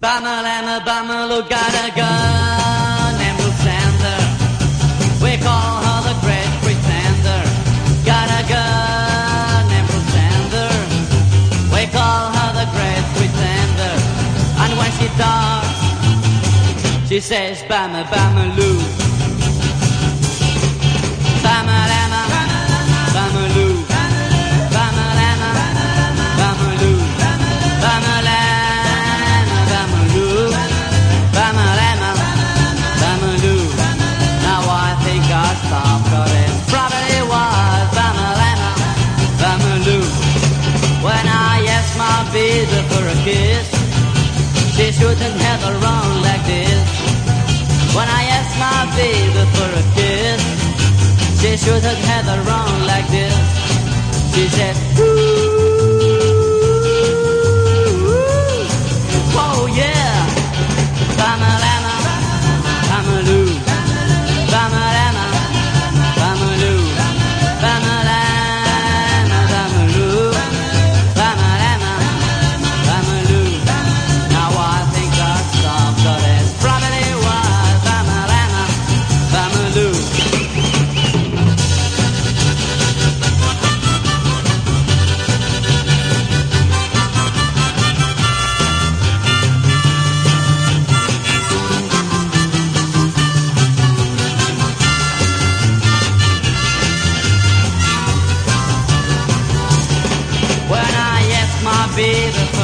Bama lama bama lo got a gun named Lucinda. We call her the great pretender. Got a gun named Lucinda. We call her the great pretender. And when she talks, she says Bama Bama Lou. Bama baby for a kiss, she shouldn't have around like this. When I asked my baby for a kiss, she shouldn't have around like this. She said, Ooh. Be the.